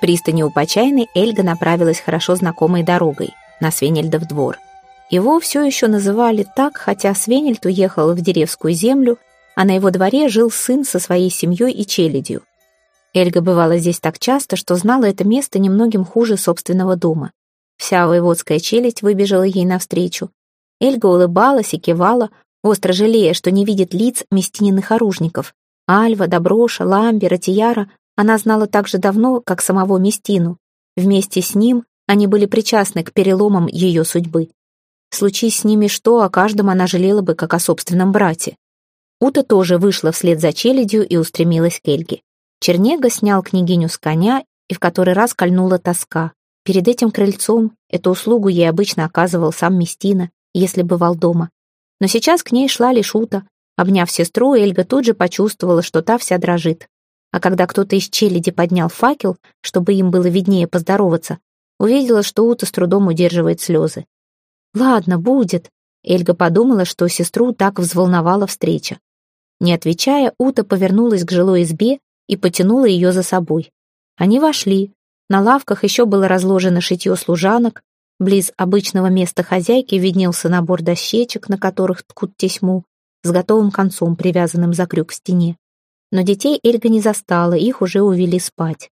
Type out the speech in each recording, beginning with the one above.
пристани у Почайной Эльга направилась хорошо знакомой дорогой, на Свенельдов двор. Его все еще называли так, хотя Свенельд уехал в деревскую землю, а на его дворе жил сын со своей семьей и челядью. Эльга бывала здесь так часто, что знала это место немногим хуже собственного дома. Вся воеводская челядь выбежала ей навстречу. Эльга улыбалась и кивала, остро жалея, что не видит лиц местининых оружников. Альва, Доброша, Ламбера, Тияра она знала так же давно, как самого Местину. Вместе с ним они были причастны к переломам ее судьбы. Случись с ними что, о каждом она жалела бы, как о собственном брате. Ута тоже вышла вслед за челядью и устремилась к Эльге. Чернега снял княгиню с коня, и в который раз кольнула тоска. Перед этим крыльцом эту услугу ей обычно оказывал сам Местина, если бывал дома. Но сейчас к ней шла лишь Ута. Обняв сестру, Эльга тут же почувствовала, что та вся дрожит. А когда кто-то из челяди поднял факел, чтобы им было виднее поздороваться, увидела, что Ута с трудом удерживает слезы. «Ладно, будет», — Эльга подумала, что сестру так взволновала встреча. Не отвечая, Ута повернулась к жилой избе и потянула ее за собой. Они вошли. На лавках еще было разложено шитье служанок. Близ обычного места хозяйки виднелся набор дощечек, на которых ткут тесьму, с готовым концом, привязанным за крюк в стене. Но детей Эльга не застала, их уже увели спать.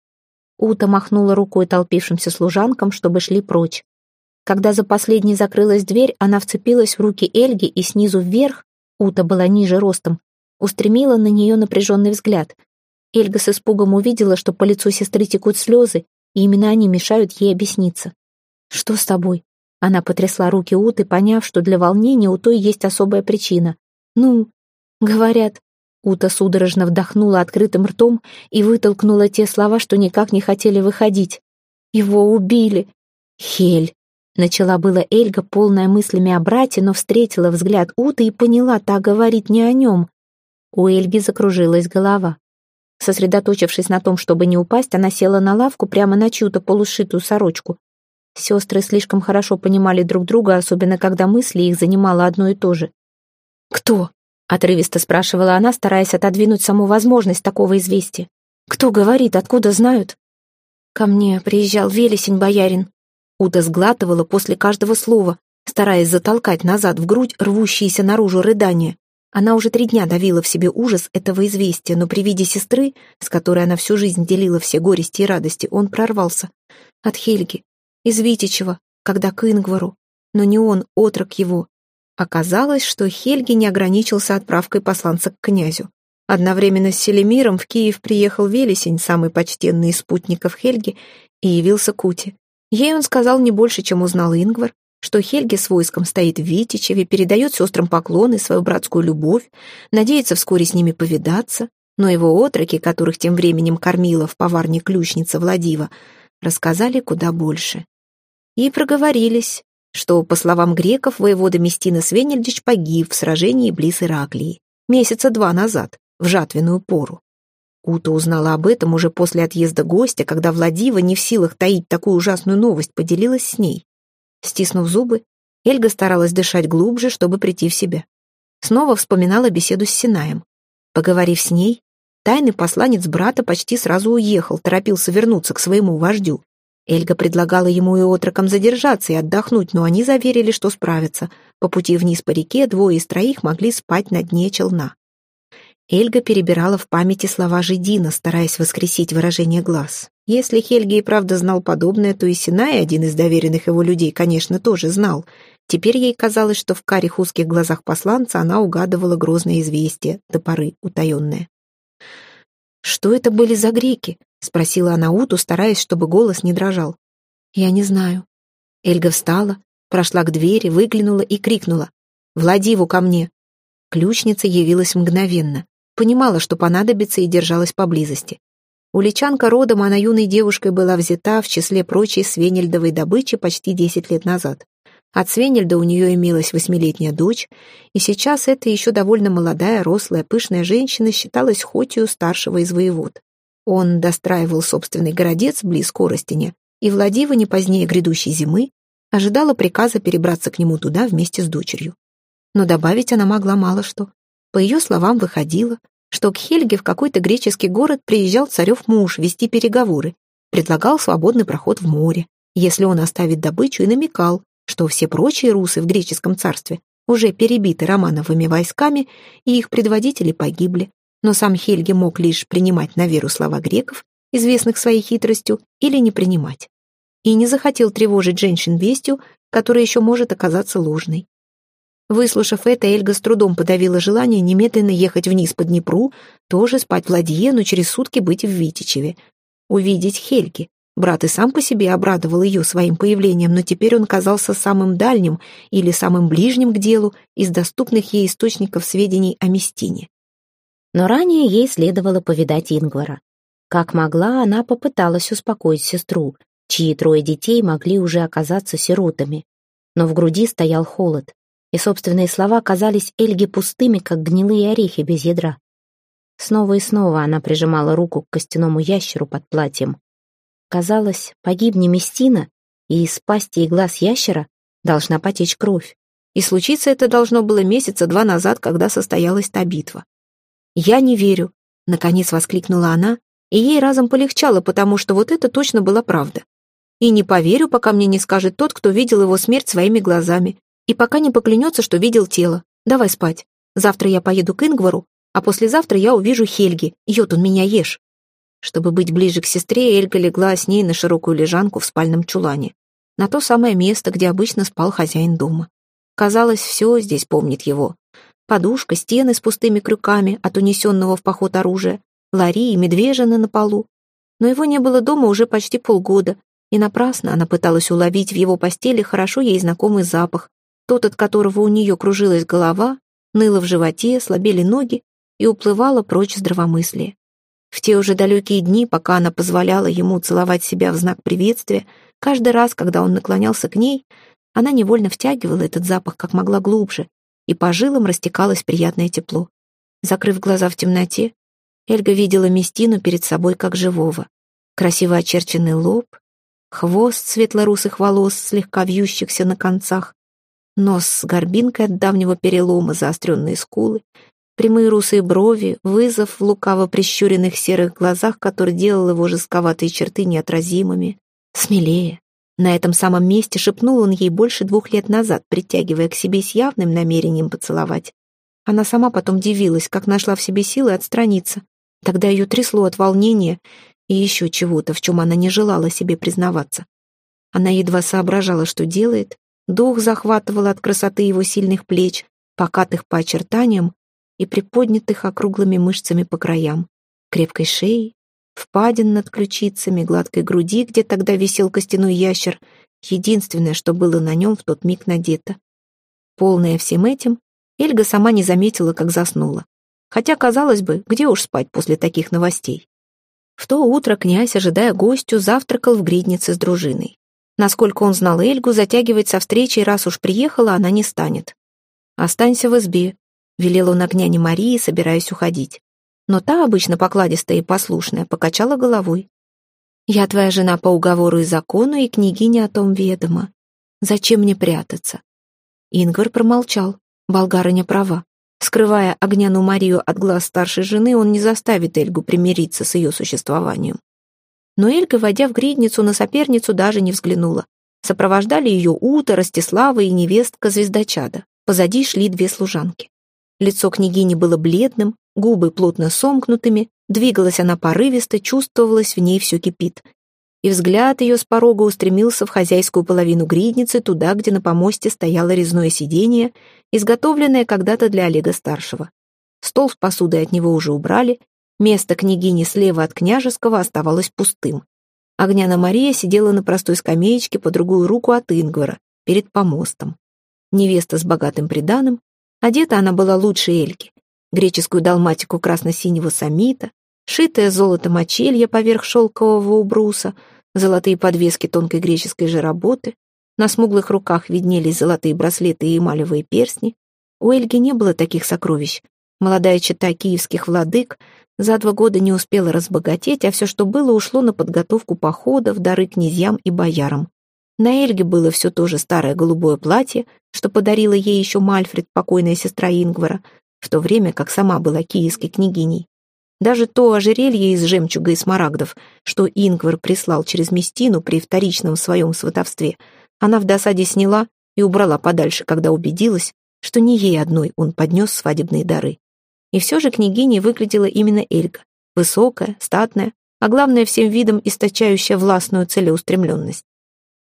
Ута махнула рукой толпившимся служанкам, чтобы шли прочь. Когда за последней закрылась дверь, она вцепилась в руки Эльги и снизу вверх, Ута была ниже ростом, устремила на нее напряженный взгляд. Эльга с испугом увидела, что по лицу сестры текут слезы, и именно они мешают ей объясниться. «Что с тобой?» Она потрясла руки Уты, поняв, что для волнения у той есть особая причина. «Ну, говорят...» Ута судорожно вдохнула открытым ртом и вытолкнула те слова, что никак не хотели выходить. «Его убили!» «Хель!» Начала было Эльга, полная мыслями о брате, но встретила взгляд Уты и поняла, та говорит не о нем. У Эльги закружилась голова. Сосредоточившись на том, чтобы не упасть, она села на лавку прямо на чью-то полушитую сорочку. Сестры слишком хорошо понимали друг друга, особенно когда мысли их занимало одно и то же. «Кто?» — отрывисто спрашивала она, стараясь отодвинуть саму возможность такого известия. «Кто говорит, откуда знают?» «Ко мне приезжал Велесень боярин», Уда сглатывала после каждого слова, стараясь затолкать назад в грудь рвущиеся наружу рыдания. Она уже три дня давила в себе ужас этого известия, но при виде сестры, с которой она всю жизнь делила все горести и радости, он прорвался. От Хельги, из Витичева, когда к Ингвару. Но не он, отрок его. Оказалось, что Хельги не ограничился отправкой посланца к князю. Одновременно с Селемиром в Киев приехал Велесень, самый почтенный из спутников Хельги, и явился Кути. Ей он сказал не больше, чем узнал Ингвар, что Хельге с войском стоит в Витичеве, передает сестрам поклоны, свою братскую любовь, надеется вскоре с ними повидаться, но его отроки, которых тем временем кормила в поварне ключница Владива, рассказали куда больше. И проговорились, что, по словам греков, воевода Местина Свенельдич погиб в сражении близ Ираклии месяца два назад, в жатвенную пору. Ута узнала об этом уже после отъезда гостя, когда Владива, не в силах таить такую ужасную новость, поделилась с ней. Стиснув зубы, Эльга старалась дышать глубже, чтобы прийти в себя. Снова вспоминала беседу с Синаем. Поговорив с ней, тайный посланец брата почти сразу уехал, торопился вернуться к своему вождю. Эльга предлагала ему и отрокам задержаться и отдохнуть, но они заверили, что справятся. По пути вниз по реке двое из троих могли спать на дне челна. Эльга перебирала в памяти слова Жидина, стараясь воскресить выражение глаз. Если Хельги и правда знал подобное, то и Синай, один из доверенных его людей, конечно, тоже знал. Теперь ей казалось, что в карих узких глазах посланца она угадывала грозное известие, до поры утаенное. «Что это были за греки?» — спросила она Уту, стараясь, чтобы голос не дрожал. «Я не знаю». Эльга встала, прошла к двери, выглянула и крикнула. «Владиву ко мне!» Ключница явилась мгновенно. Понимала, что понадобится, и держалась поблизости. Уличанка родом, она юной девушкой была взята в числе прочей свенельдовой добычи почти десять лет назад. От Свенельда у нее имелась восьмилетняя дочь, и сейчас эта еще довольно молодая, рослая, пышная женщина считалась хотью старшего из воевод. Он достраивал собственный городец близ Коростеня, и Владива не позднее грядущей зимы ожидала приказа перебраться к нему туда вместе с дочерью. Но добавить она могла мало что. По ее словам, выходило, что к Хельге в какой-то греческий город приезжал царев муж вести переговоры, предлагал свободный проход в море, если он оставит добычу и намекал, что все прочие русы в греческом царстве уже перебиты романовыми войсками, и их предводители погибли, но сам Хельги мог лишь принимать на веру слова греков, известных своей хитростью, или не принимать. И не захотел тревожить женщин вестью, которая еще может оказаться ложной. Выслушав это, Эльга с трудом подавила желание немедленно ехать вниз по Днепру, тоже спать в ладье, но через сутки быть в Витичеве. Увидеть Хельги. Брат и сам по себе обрадовал ее своим появлением, но теперь он казался самым дальним или самым ближним к делу из доступных ей источников сведений о Местине. Но ранее ей следовало повидать Ингвара. Как могла, она попыталась успокоить сестру, чьи трое детей могли уже оказаться сиротами. Но в груди стоял холод, и собственные слова казались Эльге пустыми, как гнилые орехи без ядра. Снова и снова она прижимала руку к костяному ящеру под платьем. Казалось, погибни Местина, и из пасти и глаз ящера должна потечь кровь. И случиться это должно было месяца два назад, когда состоялась та битва. «Я не верю», — наконец воскликнула она, и ей разом полегчало, потому что вот это точно была правда. «И не поверю, пока мне не скажет тот, кто видел его смерть своими глазами, и пока не поклянется, что видел тело. Давай спать. Завтра я поеду к Ингвару, а послезавтра я увижу Хельги. Йотун, меня ешь». Чтобы быть ближе к сестре, Эльга легла с ней на широкую лежанку в спальном чулане. На то самое место, где обычно спал хозяин дома. Казалось, все здесь помнит его. Подушка, стены с пустыми крюками от унесенного в поход оружия, лари и медвежина на полу. Но его не было дома уже почти полгода, и напрасно она пыталась уловить в его постели хорошо ей знакомый запах, тот, от которого у нее кружилась голова, ныла в животе, слабели ноги и уплывала прочь здравомыслие. В те уже далекие дни, пока она позволяла ему целовать себя в знак приветствия, каждый раз, когда он наклонялся к ней, она невольно втягивала этот запах как могла глубже, и по жилам растекалось приятное тепло. Закрыв глаза в темноте, Эльга видела Местину перед собой как живого. Красиво очерченный лоб, хвост светлорусых волос, слегка вьющихся на концах, нос с горбинкой от давнего перелома, заостренные скулы, Прямые русые брови, вызов в лукаво прищуренных серых глазах, который делал его жестковатые черты неотразимыми. Смелее. На этом самом месте шепнул он ей больше двух лет назад, притягивая к себе с явным намерением поцеловать. Она сама потом дивилась, как нашла в себе силы отстраниться. Тогда ее трясло от волнения и еще чего-то, в чем она не желала себе признаваться. Она едва соображала, что делает, дух захватывал от красоты его сильных плеч, покатых по очертаниям, и приподнятых округлыми мышцами по краям, крепкой шеи, впадин над ключицами, гладкой груди, где тогда висел костяной ящер, единственное, что было на нем в тот миг надето. Полная всем этим, Эльга сама не заметила, как заснула. Хотя, казалось бы, где уж спать после таких новостей. В то утро князь, ожидая гостю, завтракал в гриднице с дружиной. Насколько он знал Эльгу, затягивать со встречей, раз уж приехала, она не станет. «Останься в избе», Велел он огняне Марии, собираясь уходить. Но та, обычно покладистая и послушная, покачала головой. «Я твоя жена по уговору и закону, и княгиня о том ведома. Зачем мне прятаться?» Ингвар промолчал. Болгарыня права. Скрывая огняну Марию от глаз старшей жены, он не заставит Эльгу примириться с ее существованием. Но Эльга, войдя в гридницу, на соперницу даже не взглянула. Сопровождали ее Ута, Ростислава и невестка Звездочада. Позади шли две служанки. Лицо княгини было бледным, губы плотно сомкнутыми, двигалась она порывисто, чувствовалось, в ней все кипит. И взгляд ее с порога устремился в хозяйскую половину гридницы, туда, где на помосте стояло резное сиденье, изготовленное когда-то для Олега-старшего. Стол с посудой от него уже убрали, место княгини слева от княжеского оставалось пустым. Огняна Мария сидела на простой скамеечке по другую руку от Ингвара, перед помостом. Невеста с богатым приданым, Одета она была лучше Эльки. Греческую далматику красно-синего самита, шитая золотом очелья поверх шелкового убруса, золотые подвески тонкой греческой же работы, на смуглых руках виднелись золотые браслеты и эмалевые перстни. У Эльги не было таких сокровищ. Молодая чита киевских владык за два года не успела разбогатеть, а все, что было, ушло на подготовку походов, дары князьям и боярам. На Эльге было все то же старое голубое платье, что подарила ей еще Мальфред, покойная сестра Ингвара, в то время как сама была киевской княгиней. Даже то ожерелье из жемчуга и смарагдов, что Ингвар прислал через Местину при вторичном своем сватовстве, она в досаде сняла и убрала подальше, когда убедилась, что не ей одной он поднес свадебные дары. И все же княгиней выглядела именно Эльга, высокая, статная, а главное, всем видом источающая властную целеустремленность.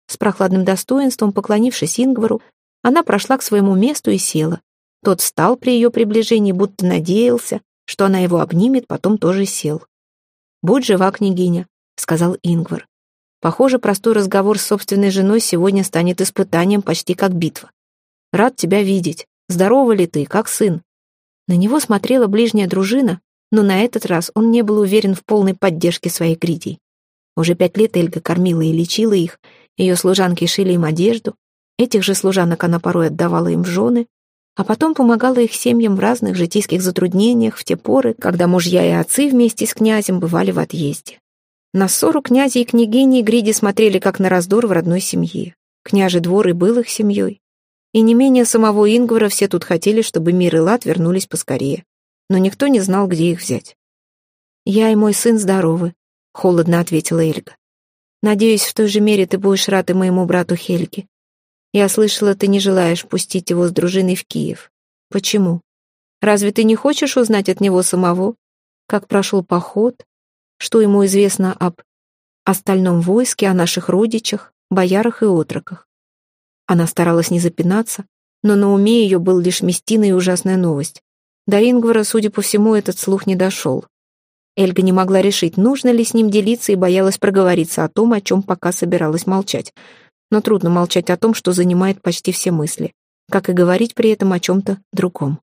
С прохладным достоинством, поклонившись Ингвару, она прошла к своему месту и села. Тот встал при ее приближении, будто надеялся, что она его обнимет, потом тоже сел. «Будь жива, княгиня», — сказал Ингвар. «Похоже, простой разговор с собственной женой сегодня станет испытанием почти как битва. Рад тебя видеть. Здорова ли ты, как сын?» На него смотрела ближняя дружина, но на этот раз он не был уверен в полной поддержке своей Кридии. Уже пять лет Эльга кормила и лечила их, ее служанки шили им одежду, этих же служанок она порой отдавала им в жены, а потом помогала их семьям в разных житейских затруднениях в те поры, когда мужья и отцы вместе с князем бывали в отъезде. На ссору князя и княгини Гриди смотрели как на раздор в родной семье. Княжий двор и был их семьей. И не менее самого Ингвара все тут хотели, чтобы мир и лад вернулись поскорее. Но никто не знал, где их взять. «Я и мой сын здоровы», — холодно ответила Эльга. «Надеюсь, в той же мере ты будешь рад и моему брату Хельге. Я слышала, ты не желаешь пустить его с дружиной в Киев. Почему? Разве ты не хочешь узнать от него самого, как прошел поход, что ему известно об остальном войске, о наших родичах, боярах и отроках? Она старалась не запинаться, но на уме ее был лишь местина и ужасная новость. До Ингвара, судя по всему, этот слух не дошел. Эльга не могла решить, нужно ли с ним делиться, и боялась проговориться о том, о чем пока собиралась молчать но трудно молчать о том, что занимает почти все мысли, как и говорить при этом о чем-то другом.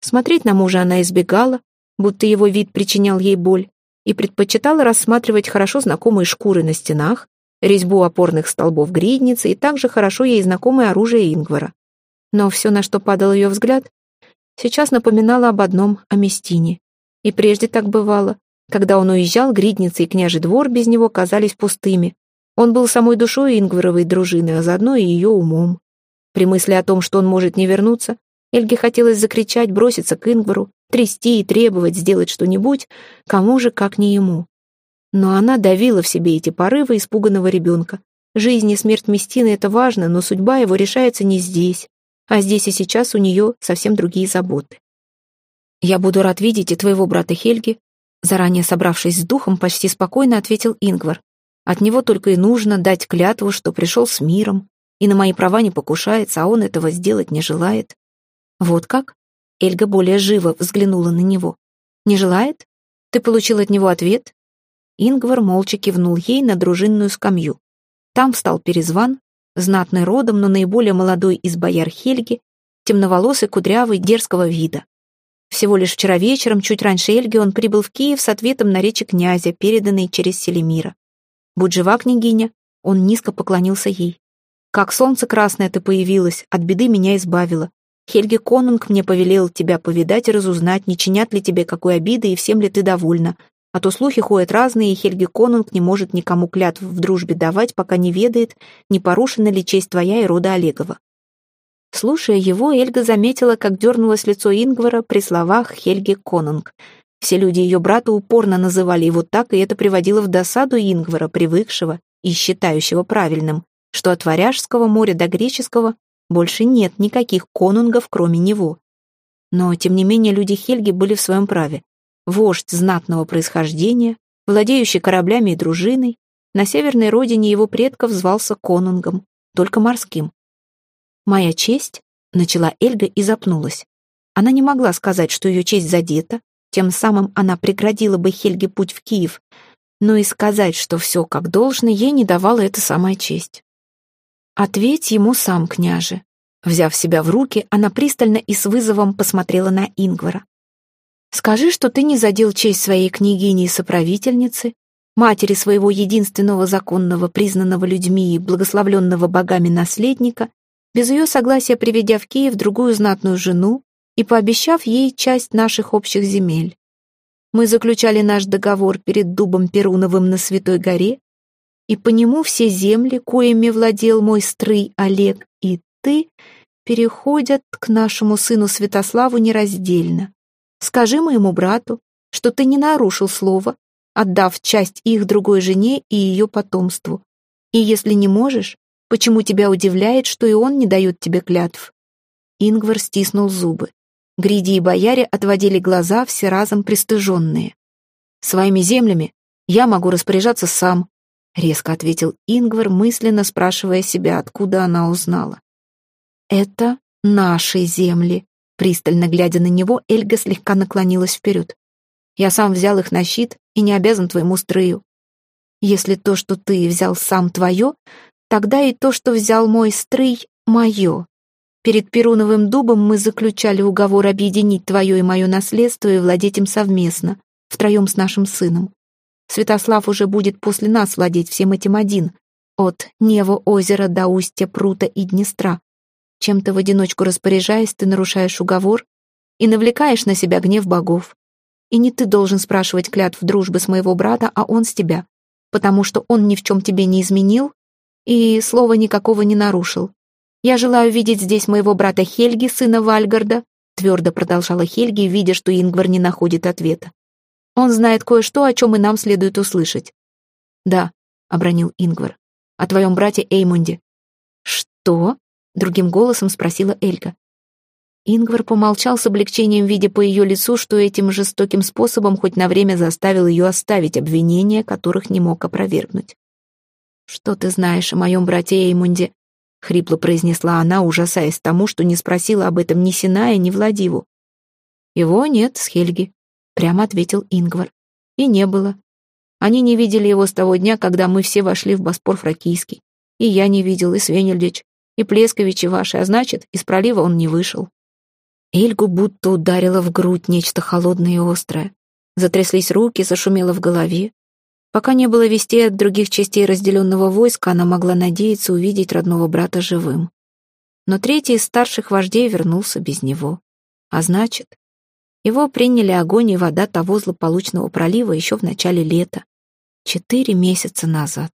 Смотреть на мужа она избегала, будто его вид причинял ей боль, и предпочитала рассматривать хорошо знакомые шкуры на стенах, резьбу опорных столбов гридницы и также хорошо ей знакомое оружие Ингвара. Но все, на что падал ее взгляд, сейчас напоминало об одном, о Местине. И прежде так бывало. Когда он уезжал, гридница и княжий двор без него казались пустыми, он был самой душой Ингваровой дружины, а заодно и ее умом. При мысли о том, что он может не вернуться, Эльге хотелось закричать, броситься к Ингвару, трясти и требовать сделать что-нибудь, кому же, как не ему. Но она давила в себе эти порывы испуганного ребенка. Жизнь и смерть Местины — это важно, но судьба его решается не здесь, а здесь и сейчас у нее совсем другие заботы. «Я буду рад видеть и твоего брата Хельги», заранее собравшись с духом, почти спокойно ответил Ингвар. От него только и нужно дать клятву, что пришел с миром, и на мои права не покушается, а он этого сделать не желает. Вот как? Эльга более живо взглянула на него. Не желает? Ты получил от него ответ? Ингвар молча кивнул ей на дружинную скамью. Там встал перезван, знатный родом, но наиболее молодой из бояр Хельги, темноволосый, кудрявый, дерзкого вида. Всего лишь вчера вечером, чуть раньше Эльги, он прибыл в Киев с ответом на речи князя, переданной через Селемира. «Будь жива, княгиня!» Он низко поклонился ей. «Как солнце красное ты появилась, от беды меня избавила. Хельги Конунг мне повелел тебя повидать и разузнать, не чинят ли тебе какой обиды и всем ли ты довольна. А то слухи ходят разные, и Хельги Конунг не может никому клятв в дружбе давать, пока не ведает, не порушена ли честь твоя и рода Олегова». Слушая его, Эльга заметила, как дернулось лицо Ингвара при словах Хельги Конунг. Все люди ее брата упорно называли его так, и это приводило в досаду Ингвара, привыкшего и считающего правильным, что от Варяжского моря до Греческого больше нет никаких конунгов, кроме него. Но, тем не менее, люди Хельги были в своем праве. Вождь знатного происхождения, владеющий кораблями и дружиной, на северной родине его предков звался конунгом, только морским. «Моя честь», — начала Эльга и запнулась. Она не могла сказать, что ее честь задета, тем самым она преградила бы Хельге путь в Киев, но и сказать, что все как должно, ей не давала эта самая честь. «Ответь ему сам, княже». Взяв себя в руки, она пристально и с вызовом посмотрела на Ингвара. «Скажи, что ты не задел честь своей княгини и соправительницы, матери своего единственного законного, признанного людьми и благословленного богами наследника, без ее согласия приведя в Киев другую знатную жену, и пообещав ей часть наших общих земель. Мы заключали наш договор перед дубом Перуновым на Святой горе, и по нему все земли, коими владел мой стрый Олег и ты, переходят к нашему сыну Святославу нераздельно. Скажи моему брату, что ты не нарушил слово, отдав часть их другой жене и ее потомству. И если не можешь, почему тебя удивляет, что и он не дает тебе клятв?» Ингвар стиснул зубы. Гриди и бояре отводили глаза, все разом пристыженные. «Своими землями я могу распоряжаться сам», — резко ответил Ингвар, мысленно спрашивая себя, откуда она узнала. «Это наши земли», — пристально глядя на него, Эльга слегка наклонилась вперед. «Я сам взял их на щит и не обязан твоему строю. Если то, что ты взял сам, твое, тогда и то, что взял мой стрый, мое. Перед Перуновым дубом мы заключали уговор объединить твое и мое наследство и владеть им совместно, втроем с нашим сыном. Святослав уже будет после нас владеть всем этим один, от Нево озера до устья прута и Днестра. Чем-то в одиночку распоряжаясь, ты нарушаешь уговор и навлекаешь на себя гнев богов. И не ты должен спрашивать клятв дружбы с моего брата, а он с тебя, потому что он ни в чем тебе не изменил и слова никакого не нарушил. Я желаю видеть здесь моего брата Хельги, сына Вальгарда, твердо продолжала Хельги, видя, что Ингвар не находит ответа. Он знает кое-что, о чем и нам следует услышать. Да, обронил Ингвар. О твоем брате Эймунде. Что? Другим голосом спросила Элька. Ингвар помолчал с облегчением, видя по ее лицу, что этим жестоким способом хоть на время заставил ее оставить обвинения, которых не мог опровергнуть. «Что ты знаешь о моем брате Эймунде?» — хрипло произнесла она, ужасаясь тому, что не спросила об этом ни Синая, ни Владиву. «Его нет с Хельги», — прямо ответил Ингвар. «И не было. Они не видели его с того дня, когда мы все вошли в Боспор Фракийский. И я не видел, и Свенельдич, и Плесковичи ваши, а значит, из пролива он не вышел». Эльгу будто ударило в грудь нечто холодное и острое. Затряслись руки, зашумело в голове. Пока не было вестей от других частей разделенного войска, она могла надеяться увидеть родного брата живым. Но третий из старших вождей вернулся без него. А значит, его приняли огонь и вода того злополучного пролива еще в начале лета, четыре месяца назад.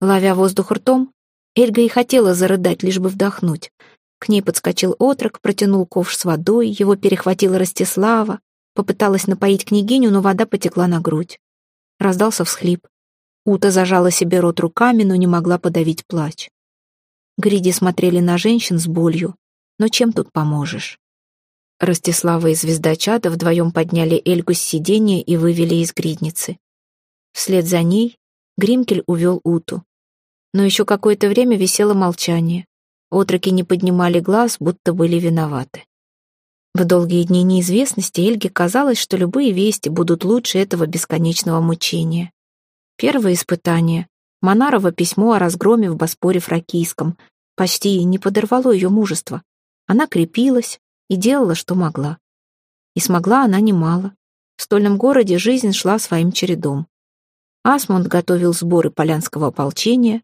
Ловя воздух ртом, Эльга и хотела зарыдать, лишь бы вдохнуть. К ней подскочил отрок, протянул ковш с водой, его перехватила Ростислава, попыталась напоить княгиню, но вода потекла на грудь. Раздался всхлип. Ута зажала себе рот руками, но не могла подавить плач. Гриди смотрели на женщин с болью. Но чем тут поможешь? Ростислава и Звездочада вдвоем подняли Эльгу с сиденья и вывели из гридницы. Вслед за ней Гримкель увел Уту. Но еще какое-то время висело молчание. Отроки не поднимали глаз, будто были виноваты. В долгие дни неизвестности Эльге казалось, что любые вести будут лучше этого бесконечного мучения. Первое испытание — Монарово письмо о разгроме в Боспоре Фракийском — почти не подорвало ее мужество. Она крепилась и делала, что могла. И смогла она немало. В стольном городе жизнь шла своим чередом. Асмунд готовил сборы полянского ополчения.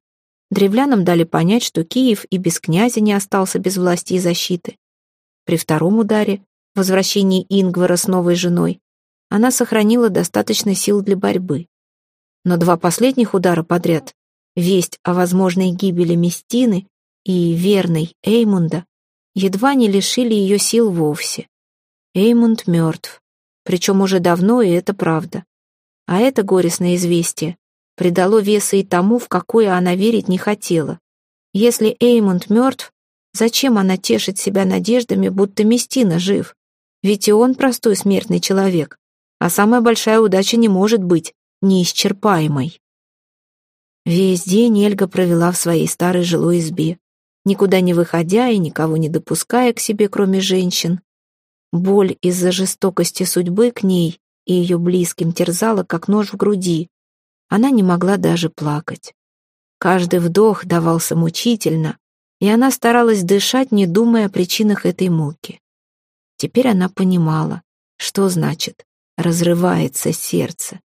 Древлянам дали понять, что Киев и без князя не остался без власти и защиты. При втором ударе, возвращении Ингвара с новой женой, она сохранила достаточно сил для борьбы. Но два последних удара подряд, весть о возможной гибели Местины и верной Эймунда, едва не лишили ее сил вовсе. Эймунд мертв, причем уже давно, и это правда. А это горестное известие придало веса и тому, в какое она верить не хотела. Если Эймунд мертв, Зачем она тешит себя надеждами, будто Местина жив? Ведь и он простой смертный человек. А самая большая удача не может быть неисчерпаемой. Весь день Эльга провела в своей старой жилой избе, никуда не выходя и никого не допуская к себе, кроме женщин. Боль из-за жестокости судьбы к ней и ее близким терзала, как нож в груди. Она не могла даже плакать. Каждый вдох давался мучительно, и она старалась дышать, не думая о причинах этой муки. Теперь она понимала, что значит «разрывается сердце».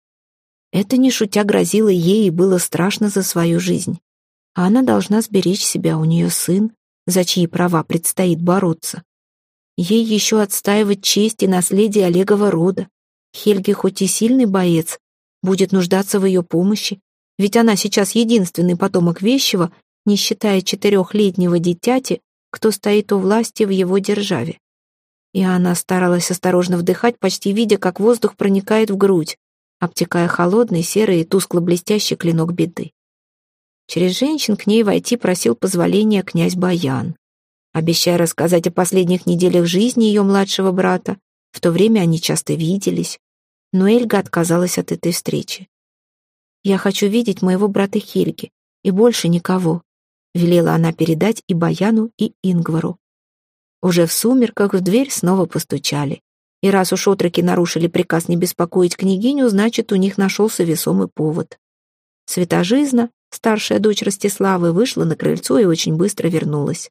Это не шутя грозило ей и было страшно за свою жизнь. А она должна сберечь себя, у нее сын, за чьи права предстоит бороться. Ей еще отстаивать честь и наследие Олегова рода. Хельги хоть и сильный боец, будет нуждаться в ее помощи, ведь она сейчас единственный потомок Вещего, не считая четырехлетнего дитяти, кто стоит у власти в его державе. И она старалась осторожно вдыхать, почти видя, как воздух проникает в грудь, обтекая холодный, серый и тускло-блестящий клинок беды. Через женщин к ней войти просил позволения князь Баян, обещая рассказать о последних неделях жизни ее младшего брата. В то время они часто виделись, но Эльга отказалась от этой встречи. «Я хочу видеть моего брата Хельги, и больше никого», велела она передать и Баяну, и Ингвару. Уже в сумерках в дверь снова постучали. И раз уж отроки нарушили приказ не беспокоить княгиню, значит, у них нашелся весомый повод. Святожизна, старшая дочь Ростиславы, вышла на крыльцо и очень быстро вернулась.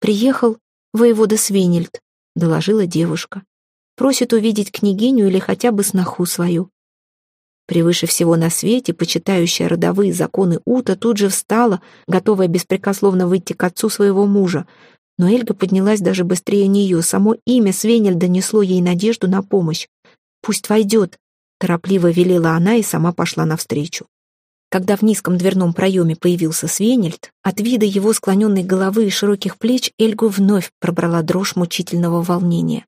«Приехал воевода Свинельд», — доложила девушка. «Просит увидеть княгиню или хотя бы сноху свою». Превыше всего на свете, почитающая родовые законы Ута, тут же встала, готовая беспрекословно выйти к отцу своего мужа, но Эльга поднялась даже быстрее нее. Само имя Свенельда несло ей надежду на помощь. «Пусть войдет», — торопливо велела она и сама пошла навстречу. Когда в низком дверном проеме появился Свенельд, от вида его склоненной головы и широких плеч Эльгу вновь пробрала дрожь мучительного волнения.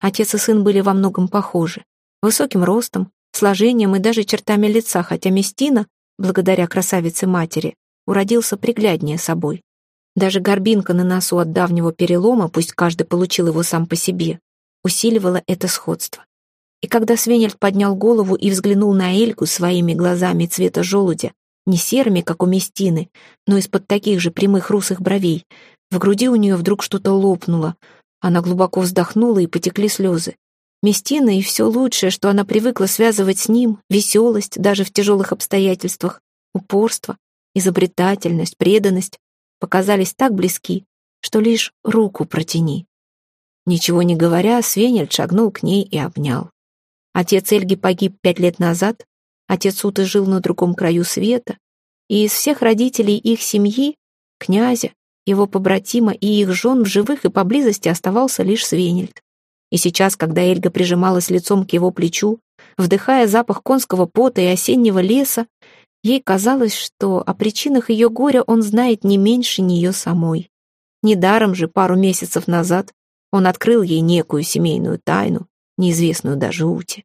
Отец и сын были во многом похожи. Высоким ростом, сложением и даже чертами лица, хотя Местина, благодаря красавице-матери, уродился пригляднее собой. Даже горбинка на носу от давнего перелома, пусть каждый получил его сам по себе, усиливала это сходство. И когда Свенельд поднял голову и взглянул на Эльку своими глазами цвета желудя, не серыми, как у Местины, но из-под таких же прямых русых бровей, в груди у нее вдруг что-то лопнуло. Она глубоко вздохнула, и потекли слезы. Местина и все лучшее, что она привыкла связывать с ним, веселость, даже в тяжелых обстоятельствах, упорство, изобретательность, преданность, показались так близки, что лишь руку протяни. Ничего не говоря, Свенельд шагнул к ней и обнял. Отец Эльги погиб пять лет назад, отец Уты жил на другом краю света, и из всех родителей их семьи, князя, его побратима и их жен в живых и поблизости оставался лишь Свенельд. И сейчас, когда Эльга прижималась лицом к его плечу, вдыхая запах конского пота и осеннего леса, Ей казалось, что о причинах ее горя он знает не меньше нее самой. Недаром же пару месяцев назад он открыл ей некую семейную тайну, неизвестную даже Уте.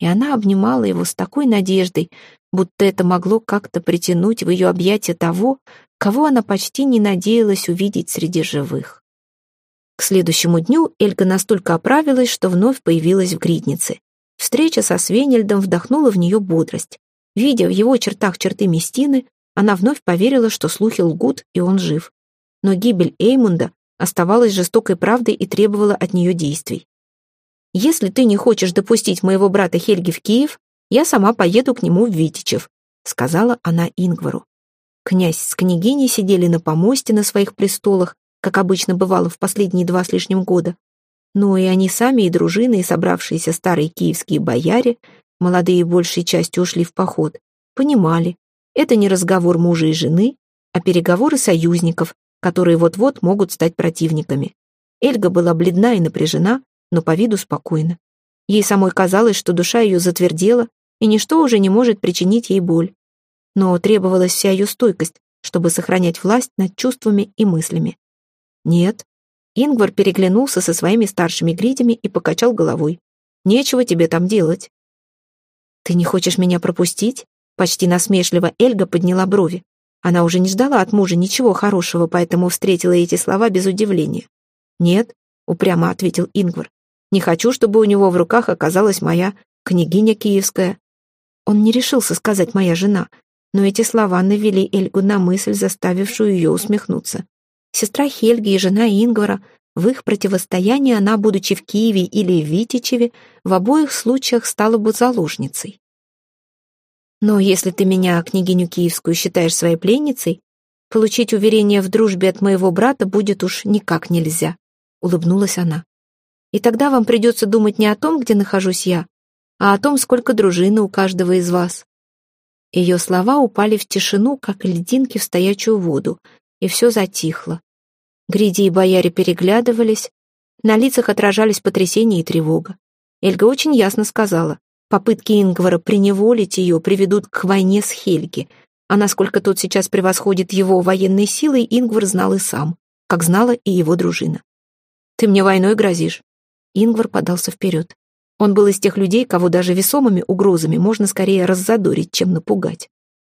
И она обнимала его с такой надеждой, будто это могло как-то притянуть в ее объятия того, кого она почти не надеялась увидеть среди живых. К следующему дню Эльга настолько оправилась, что вновь появилась в гриднице. Встреча со Свенельдом вдохнула в нее бодрость. Видя в его чертах черты Местины, она вновь поверила, что слухи лгут, и он жив. Но гибель Эймунда оставалась жестокой правдой и требовала от нее действий. «Если ты не хочешь допустить моего брата Хельги в Киев, я сама поеду к нему в Витичев», — сказала она Ингвару. Князь с княгиней сидели на помосте на своих престолах, как обычно бывало в последние два с лишним года. Но и они сами, и дружины, и собравшиеся старые киевские бояре молодые большей частью ушли в поход, понимали, это не разговор мужа и жены, а переговоры союзников, которые вот-вот могут стать противниками. Эльга была бледна и напряжена, но по виду спокойна. Ей самой казалось, что душа ее затвердела, и ничто уже не может причинить ей боль. Но требовалась вся ее стойкость, чтобы сохранять власть над чувствами и мыслями. Нет. Ингвар переглянулся со своими старшими гридями и покачал головой. Нечего тебе там делать. «Ты не хочешь меня пропустить?» Почти насмешливо Эльга подняла брови. Она уже не ждала от мужа ничего хорошего, поэтому встретила эти слова без удивления. «Нет», — упрямо ответил Ингвар, «не хочу, чтобы у него в руках оказалась моя княгиня киевская». Он не решился сказать «моя жена», но эти слова навели Эльгу на мысль, заставившую ее усмехнуться. Сестра Хельги и жена Ингвара в их противостоянии она, будучи в Киеве или в Витичеве, в обоих случаях стала бы заложницей. Но если ты меня, княгиню Киевскую, считаешь своей пленницей, получить уверение в дружбе от моего брата будет уж никак нельзя», — улыбнулась она. «И тогда вам придется думать не о том, где нахожусь я, а о том, сколько дружины у каждого из вас». Ее слова упали в тишину, как льдинки в стоячую воду, и все затихло. Гриди и бояре переглядывались, на лицах отражались потрясение и тревога. Эльга очень ясно сказала, попытки Ингвара приневолить ее приведут к войне с Хельги, а насколько тот сейчас превосходит его военной силой, Ингвар знал и сам, как знала и его дружина. «Ты мне войной грозишь? Ингвар подался вперед. Он был из тех людей, кого даже весомыми угрозами можно скорее раззадорить, чем напугать.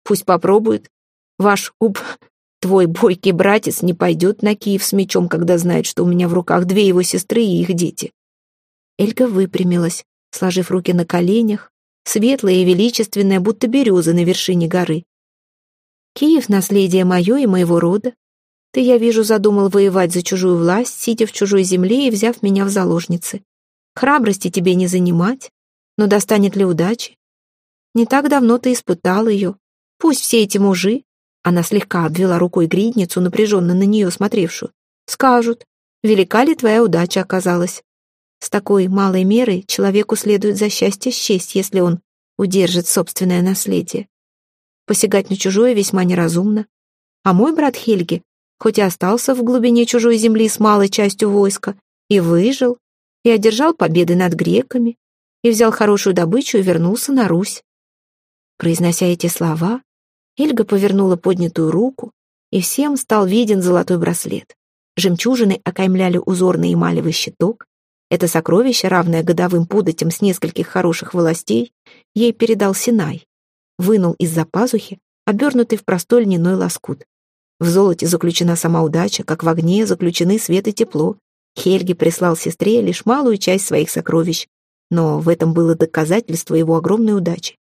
Пусть попробует. Ваш уб... Твой бойкий братец не пойдет на Киев с мечом, когда знает, что у меня в руках две его сестры и их дети. Эльга выпрямилась, сложив руки на коленях, светлая и величественная, будто береза на вершине горы. Киев — наследие мое и моего рода. Ты, я вижу, задумал воевать за чужую власть, сидя в чужой земле и взяв меня в заложницы. Храбрости тебе не занимать, но достанет ли удачи? Не так давно ты испытал ее. Пусть все эти мужи, она слегка обвела рукой гридницу, напряженно на нее смотревшую, скажут, велика ли твоя удача оказалась. С такой малой мерой человеку следует за счастье счесть, если он удержит собственное наследие. Посягать на чужое весьма неразумно. А мой брат Хельги, хоть и остался в глубине чужой земли с малой частью войска, и выжил, и одержал победы над греками, и взял хорошую добычу и вернулся на Русь. Произнося эти слова, Эльга повернула поднятую руку, и всем стал виден золотой браслет. Жемчужины окаймляли узорный эмалевый щиток. Это сокровище, равное годовым податям с нескольких хороших властей, ей передал Синай вынул из-за пазухи, обернутый в простой льняной лоскут. В золоте заключена сама удача, как в огне заключены свет и тепло. Хельги прислал сестре лишь малую часть своих сокровищ, но в этом было доказательство его огромной удачи.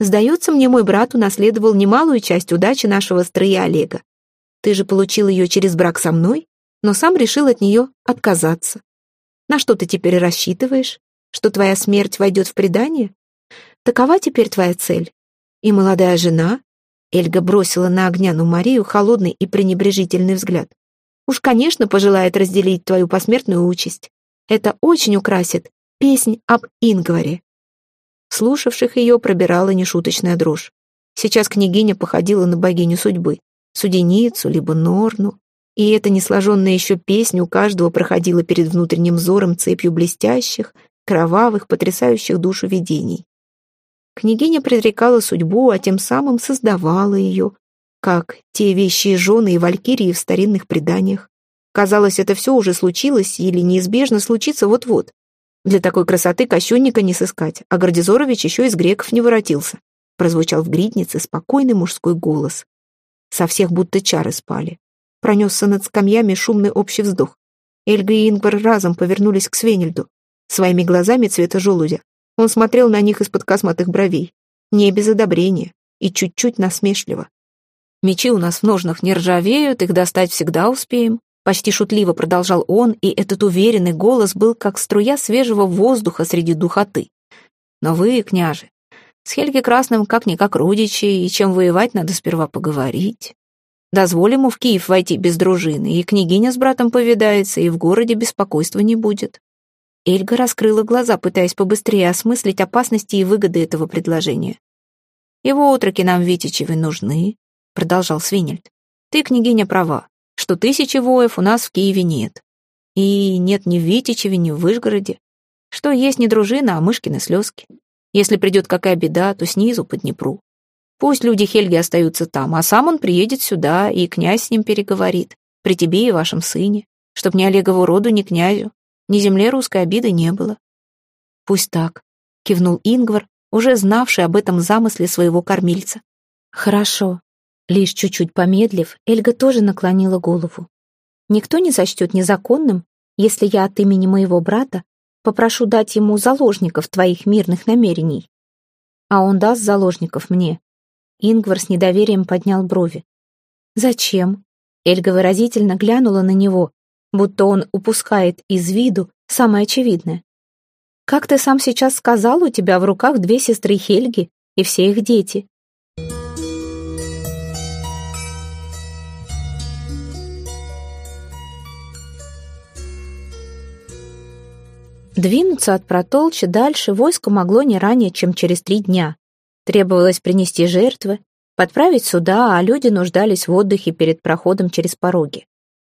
Сдается мне, мой брат унаследовал немалую часть удачи нашего строя Олега. Ты же получил ее через брак со мной, но сам решил от нее отказаться. На что ты теперь рассчитываешь? Что твоя смерть войдет в предание? Такова теперь твоя цель? И молодая жена?» Эльга бросила на Огняну Марию холодный и пренебрежительный взгляд. «Уж, конечно, пожелает разделить твою посмертную участь. Это очень украсит песнь об Ингваре». Слушавших ее пробирала нешуточная дрожь. Сейчас княгиня походила на богиню судьбы, суденицу, либо Норну, и эта несложенная еще песня у каждого проходила перед внутренним взором цепью блестящих, кровавых, потрясающих душу видений. Княгиня предрекала судьбу, а тем самым создавала ее, как те вещи жены и валькирии в старинных преданиях. Казалось, это все уже случилось или неизбежно случится вот-вот. Для такой красоты кощунника не сыскать, а Гордизорович еще из греков не воротился. Прозвучал в гриднице спокойный мужской голос. Со всех будто чары спали. Пронесся над скамьями шумный общий вздох. Эльга и Ингвар разом повернулись к Свенельду. Своими глазами цвета желудя он смотрел на них из-под косматых бровей, не без одобрения и чуть-чуть насмешливо. «Мечи у нас в ножнах не ржавеют, их достать всегда успеем», почти шутливо продолжал он, и этот уверенный голос был как струя свежего воздуха среди духоты. «Но вы, княже, с Хельги Красным как-никак родичи, и чем воевать, надо сперва поговорить. Дозволим ему в Киев войти без дружины, и княгиня с братом повидается, и в городе беспокойства не будет. Эльга раскрыла глаза, пытаясь побыстрее осмыслить опасности и выгоды этого предложения. «Его отроки нам Витичевы нужны», — продолжал Свинельд. «Ты, княгиня, права, что тысячи воев у нас в Киеве нет. И нет ни в Витичеве, ни в Вышгороде. Что есть не дружина, а мышкины слезки. Если придет какая беда, то снизу по Днепру. Пусть люди Хельги остаются там, а сам он приедет сюда, и князь с ним переговорит, при тебе и вашем сыне, чтоб ни Олегову роду, ни князю ни земле русской обиды не было. «Пусть так», — кивнул Ингвар, уже знавший об этом замысле своего кормильца. «Хорошо». Лишь чуть-чуть помедлив, Эльга тоже наклонила голову. «Никто не сочтет незаконным, если я от имени моего брата попрошу дать ему заложников твоих мирных намерений. А он даст заложников мне». Ингвар с недоверием поднял брови. «Зачем?» Эльга выразительно глянула на него, будто он упускает из виду самое очевидное. «Как ты сам сейчас сказал, у тебя в руках две сестры Хельги и все их дети». Двинуться от Протолча дальше войско могло не ранее, чем через три дня. Требовалось принести жертвы, подправить суда, а люди нуждались в отдыхе перед проходом через пороги.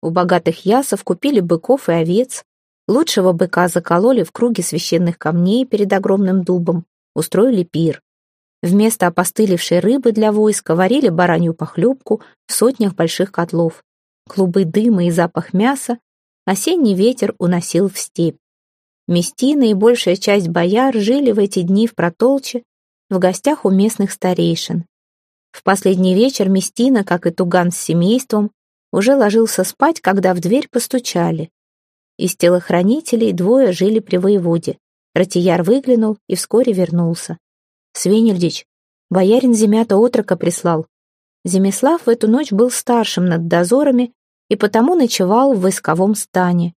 У богатых ясов купили быков и овец. Лучшего быка закололи в круге священных камней перед огромным дубом, устроили пир. Вместо опостылевшей рыбы для войска варили баранью похлебку в сотнях больших котлов. Клубы дыма и запах мяса осенний ветер уносил в степь. Местина и большая часть бояр жили в эти дни в Протолче, в гостях у местных старейшин. В последний вечер Местина, как и Туган с семейством, уже ложился спать, когда в дверь постучали. Из телохранителей двое жили при воеводе. Ратияр выглянул и вскоре вернулся. «Свенельдич, боярин Земята отрока прислал». Земислав в эту ночь был старшим над дозорами и потому ночевал в войсковом стане.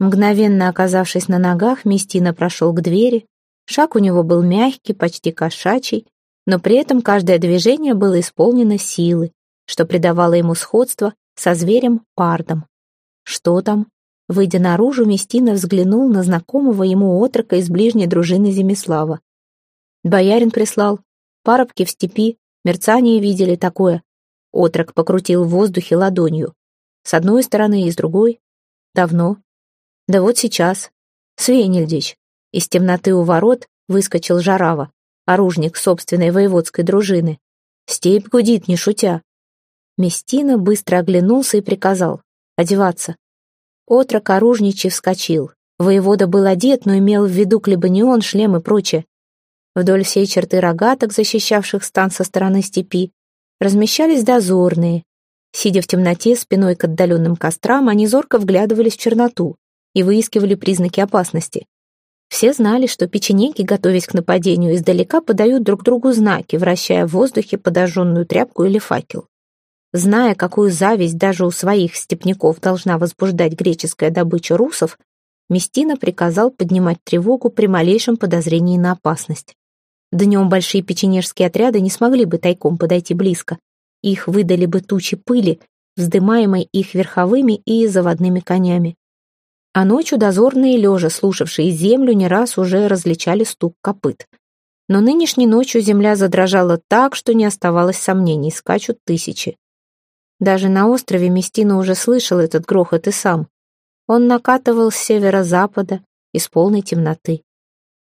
Мгновенно оказавшись на ногах, Местина прошел к двери. Шаг у него был мягкий, почти кошачий, но при этом каждое движение было исполнено силы, что придавало ему сходство со зверем Пардом. Что там? Выйдя наружу, Местина взглянул на знакомого ему отрока из ближней дружины Земислава. Боярин прислал. Парубки в степи, мерцание видели такое. Отрок покрутил в воздухе ладонью. С одной стороны и с другой. Давно. Да вот сейчас. Свенельдич. Из темноты у ворот выскочил Жарава, оружник собственной воеводской дружины. Степь гудит, не шутя. Местина быстро оглянулся и приказал одеваться. Отрок оружничий вскочил. Воевода был одет, но имел в виду клебанион, шлем и прочее. Вдоль всей черты рогаток, защищавших стан со стороны степи, размещались дозорные. Сидя в темноте спиной к отдаленным кострам, они зорко вглядывались в черноту и выискивали признаки опасности. Все знали, что печенеги, готовясь к нападению, издалека подают друг другу знаки, вращая в воздухе подожженную тряпку или факел. Зная, какую зависть даже у своих степняков должна возбуждать греческая добыча русов, Местина приказал поднимать тревогу при малейшем подозрении на опасность. Днем большие печенежские отряды не смогли бы тайком подойти близко. Их выдали бы тучи пыли, вздымаемой их верховыми и заводными конями. А ночью дозорные, лежа слушавшие землю, не раз уже различали стук копыт. Но нынешней ночью земля задрожала так, что не оставалось сомнений, скачут тысячи. Даже на острове Местина уже слышал этот грохот и сам. Он накатывал с северо-запада, из полной темноты.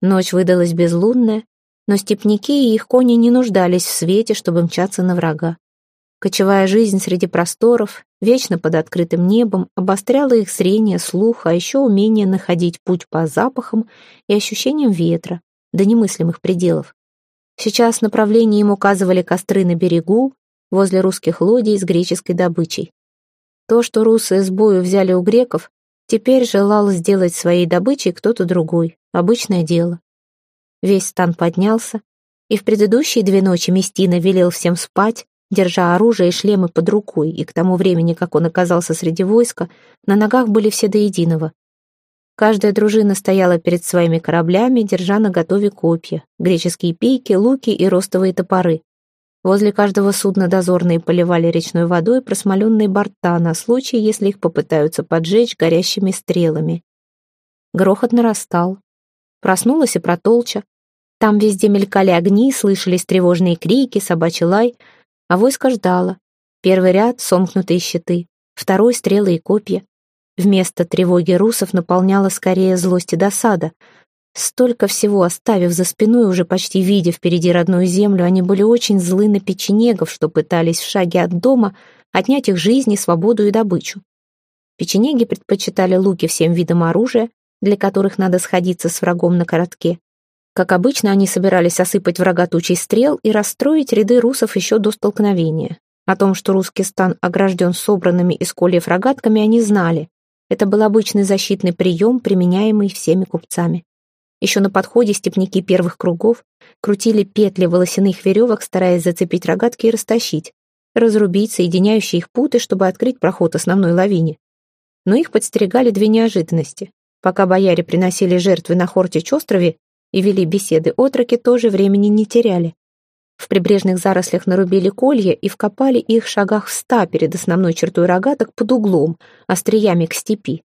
Ночь выдалась безлунная, но степняки и их кони не нуждались в свете, чтобы мчаться на врага. Кочевая жизнь среди просторов, вечно под открытым небом, обостряла их зрение, слух, а еще умение находить путь по запахам и ощущениям ветра, до немыслимых пределов. Сейчас направление им указывали костры на берегу, возле русских лодий с греческой добычей. То, что русы с бою взяли у греков, теперь желал сделать своей добычей кто-то другой, обычное дело. Весь стан поднялся, и в предыдущие две ночи Местина велел всем спать, держа оружие и шлемы под рукой, и к тому времени, как он оказался среди войска, на ногах были все до единого. Каждая дружина стояла перед своими кораблями, держа на готове копья, греческие пейки, луки и ростовые топоры. Возле каждого судна дозорные поливали речной водой просмоленные борта на случай, если их попытаются поджечь горящими стрелами. Грохот нарастал. Проснулась и протолча. Там везде мелькали огни, слышались тревожные крики, собачий лай — а войско ждало. Первый ряд — сомкнутые щиты, второй — стрелы и копья. Вместо тревоги русов наполняла скорее злость и досада. Столько всего оставив за спиной, уже почти видя впереди родную землю, они были очень злы на печенегов, что пытались в шаге от дома отнять их жизни, свободу и добычу. Печенеги предпочитали луки всем видам оружия, для которых надо сходиться с врагом на коротке. Как обычно, они собирались осыпать врага тучей стрел и расстроить ряды русов еще до столкновения. О том, что русский стан огражден собранными из кольев рогатками, они знали. Это был обычный защитный прием, применяемый всеми купцами. Еще на подходе степняки первых кругов крутили петли волосяных веревок, стараясь зацепить рогатки и растащить, разрубить соединяющие их путы, чтобы открыть проход основной лавине. Но их подстерегали две неожиданности. Пока бояре приносили жертвы на Хортич-острове, и вели беседы, отроки тоже времени не теряли. В прибрежных зарослях нарубили колья и вкопали их шагах в ста перед основной чертой рогаток под углом, остриями к степи.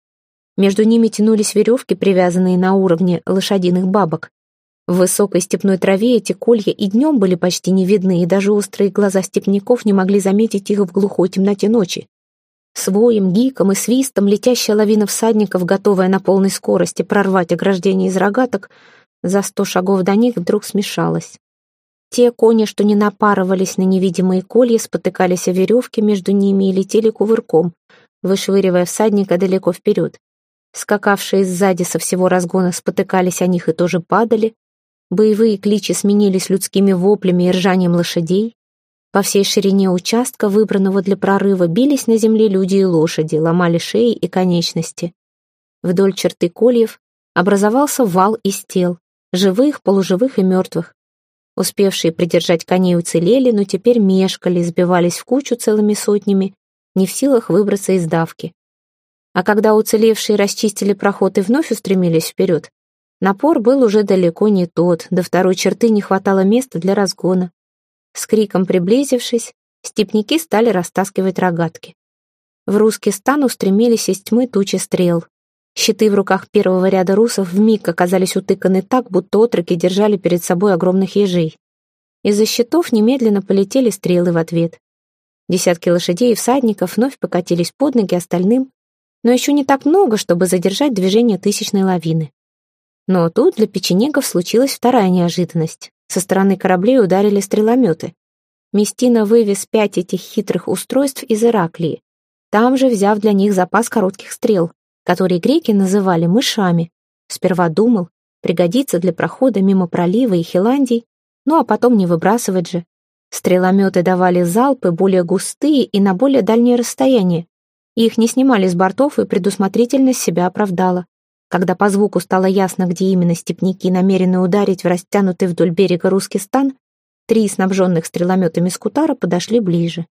Между ними тянулись веревки, привязанные на уровне лошадиных бабок. В высокой степной траве эти колья и днем были почти не видны, и даже острые глаза степняков не могли заметить их в глухой темноте ночи. С воем, гиком и свистом летящая лавина всадников, готовая на полной скорости прорвать ограждение из рогаток, за сто шагов до них вдруг смешалось. Те кони, что не напарывались на невидимые колья, спотыкались о веревке между ними и летели кувырком, вышвыривая всадника далеко вперед. Скакавшие сзади со всего разгона спотыкались о них и тоже падали. Боевые кличи сменились людскими воплями и ржанием лошадей. По всей ширине участка, выбранного для прорыва, бились на земле люди и лошади, ломали шеи и конечности. Вдоль черты кольев образовался вал из тел, живых, полуживых и мертвых. Успевшие придержать коней уцелели, но теперь мешкали, сбивались в кучу целыми сотнями, не в силах выбраться из давки. А когда уцелевшие расчистили проход и вновь устремились вперед, напор был уже далеко не тот, до второй черты не хватало места для разгона. С криком приблизившись, степняки стали растаскивать рогатки. В русский стан устремились из тьмы тучи стрел. Щиты в руках первого ряда русов вмиг оказались утыканы так, будто отроки держали перед собой огромных ежей. Из-за щитов немедленно полетели стрелы в ответ. Десятки лошадей и всадников вновь покатились под ноги остальным, но еще не так много, чтобы задержать движение тысячной лавины. Но тут для печенегов случилась вторая неожиданность. Со стороны кораблей ударили стрелометы. Местина вывез пять этих хитрых устройств из Ираклии, там же взяв для них запас коротких стрел, которые греки называли мышами. Сперва думал, пригодится для прохода мимо пролива и Хиландий, ну а потом не выбрасывать же. Стрелометы давали залпы более густые и на более дальнее расстояние, их не снимали с бортов, и предусмотрительность себя оправдала. Когда по звуку стало ясно, где именно степняки намерены ударить в растянутый вдоль берега русский стан, три снабженных стрелометами скутара подошли ближе.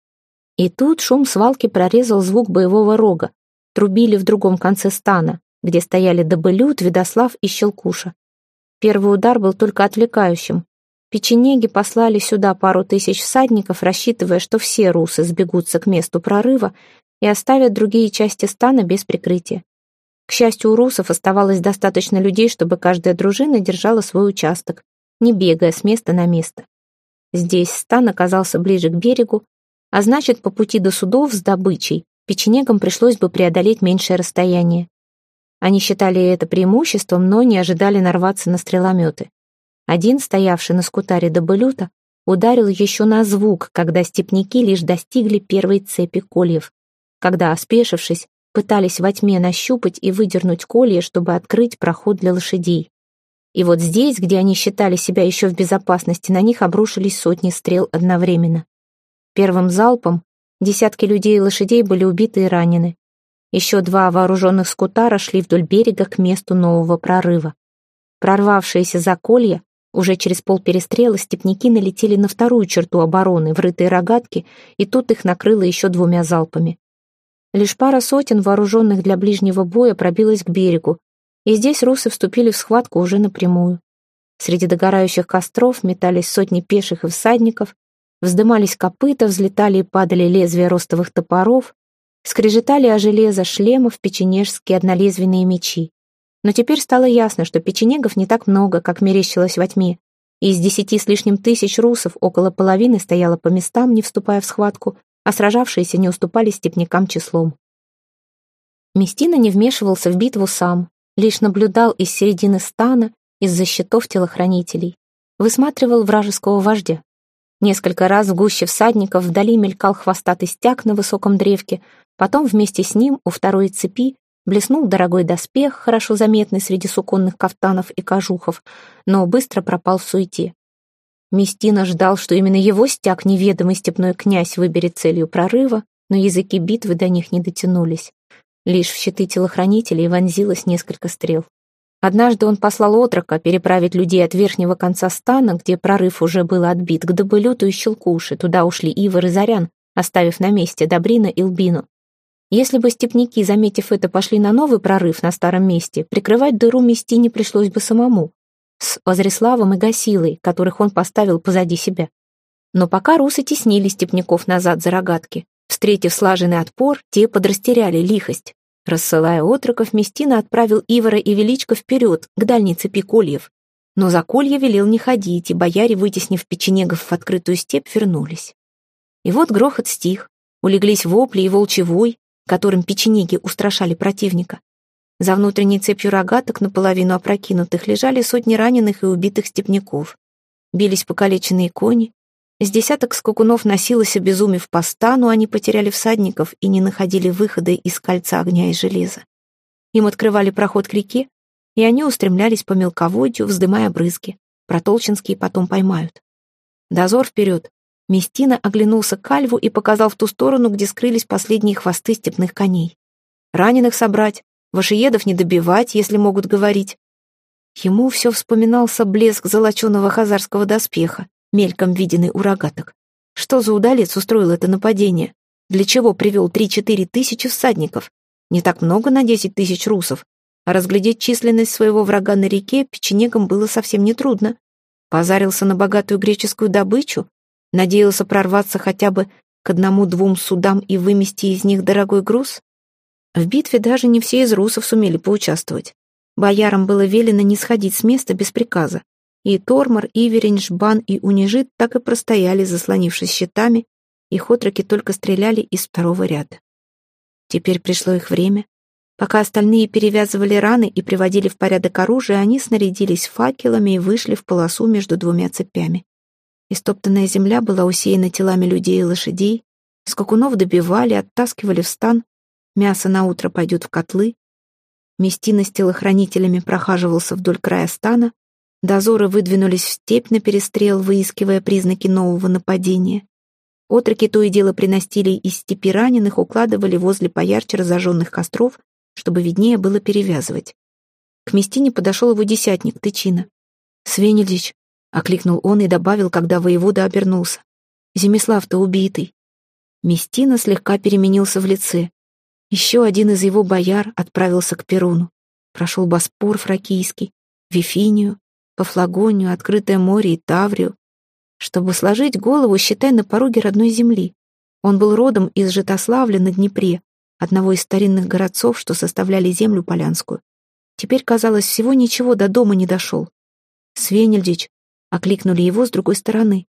И тут шум свалки прорезал звук боевого рога. Трубили в другом конце стана, где стояли Добылют, Видослав и Щелкуша. Первый удар был только отвлекающим. Печенеги послали сюда пару тысяч всадников, рассчитывая, что все русы сбегутся к месту прорыва и оставят другие части стана без прикрытия. К счастью, у русов оставалось достаточно людей, чтобы каждая дружина держала свой участок, не бегая с места на место. Здесь стан оказался ближе к берегу, а значит, по пути до судов с добычей печенегам пришлось бы преодолеть меньшее расстояние. Они считали это преимуществом, но не ожидали нарваться на стрелометы. Один, стоявший на скутаре до Былюта, ударил еще на звук, когда степняки лишь достигли первой цепи кольев когда, оспешившись, пытались во тьме нащупать и выдернуть колья, чтобы открыть проход для лошадей. И вот здесь, где они считали себя еще в безопасности, на них обрушились сотни стрел одновременно. Первым залпом десятки людей и лошадей были убиты и ранены. Еще два вооруженных скутара шли вдоль берега к месту нового прорыва. Прорвавшиеся за колья, уже через полперестрела степняки налетели на вторую черту обороны, врытые рогатки, и тут их накрыло еще двумя залпами. Лишь пара сотен, вооруженных для ближнего боя, пробилась к берегу, и здесь русы вступили в схватку уже напрямую. Среди догорающих костров метались сотни пеших и всадников, вздымались копыта, взлетали и падали лезвия ростовых топоров, скрежетали о железо шлемов печенежские однолезвенные мечи. Но теперь стало ясно, что печенегов не так много, как мерещилось во тьме, и из десяти с лишним тысяч русов около половины стояло по местам, не вступая в схватку, а сражавшиеся не уступали степнякам числом. Местина не вмешивался в битву сам, лишь наблюдал из середины стана, из-за щитов телохранителей, высматривал вражеского вождя. Несколько раз в гуще всадников вдали мелькал хвостатый стяг на высоком древке, потом вместе с ним у второй цепи блеснул дорогой доспех, хорошо заметный среди суконных кафтанов и кожухов, но быстро пропал в суете. Местина ждал, что именно его стяг неведомый степной князь выберет целью прорыва, но языки битвы до них не дотянулись. Лишь в щиты телохранителей вонзилось несколько стрел. Однажды он послал отрока переправить людей от верхнего конца стана, где прорыв уже был отбит, к Добылюту и Щелкуши. Туда ушли Ивар и Зарян, оставив на месте Добрина и Лбину. Если бы степняки, заметив это, пошли на новый прорыв на старом месте, прикрывать дыру Местине пришлось бы самому с Озриславом и Гасилой, которых он поставил позади себя. Но пока русы теснили степняков назад за рогатки, встретив слаженный отпор, те подрастеряли лихость. Рассылая отроков, Местина отправил Ивара и Величко вперед, к дальней цепи кольев. Но за колья велел не ходить, и бояре, вытеснив печенегов в открытую степь, вернулись. И вот грохот стих, улеглись вопли и волчевой, которым печенеги устрашали противника. За внутренней цепью рогаток, наполовину опрокинутых, лежали сотни раненых и убитых степняков. Бились покалеченные кони. С десяток скакунов носилось, обезумев по стану, они потеряли всадников и не находили выхода из кольца огня и железа. Им открывали проход к реке, и они устремлялись по мелководью, вздымая брызги. Протолчинские потом поймают. Дозор вперед. Местина оглянулся к Альву и показал в ту сторону, где скрылись последние хвосты степных коней. Раненых собрать, вашиедов не добивать, если могут говорить. Ему все вспоминался блеск золоченого хазарского доспеха, мельком виденный у рогаток. Что за удалец устроил это нападение? Для чего привел три-четыре тысячи всадников? Не так много на десять тысяч русов. А разглядеть численность своего врага на реке печенегам было совсем нетрудно. Позарился на богатую греческую добычу, надеялся прорваться хотя бы к одному-двум судам и вымести из них дорогой груз? В битве даже не все из русов сумели поучаствовать. Боярам было велено не сходить с места без приказа. И Тормор, Иверень, Жбан и Унижит так и простояли, заслонившись щитами, и хотроки только стреляли из второго ряда. Теперь пришло их время. Пока остальные перевязывали раны и приводили в порядок оружие, они снарядились факелами и вышли в полосу между двумя цепями. Истоптанная земля была усеяна телами людей и лошадей, скакунов добивали, оттаскивали в стан, мясо на утро пойдет в котлы, Местина с телохранителями прохаживался вдоль края стана, дозоры выдвинулись в степь на перестрел, выискивая признаки нового нападения. Отроки то и дело приносили из степи раненых, укладывали возле поярче разожженных костров, чтобы виднее было перевязывать. К Местине подошел его десятник, Тычина. «Свенельдич», — окликнул он и добавил, когда воевода обернулся. «Земислав-то убитый». Местина слегка переменился в лице. Еще один из его бояр отправился к Перуну. Прошел Боспор Фракийский, Вифинию, Пафлагонию, Открытое море и Таврию. Чтобы сложить голову, считай, на пороге родной земли. Он был родом из Житославля на Днепре, одного из старинных городцов, что составляли землю полянскую. Теперь, казалось, всего ничего до дома не дошел. «Свенельдич!» — окликнули его с другой стороны.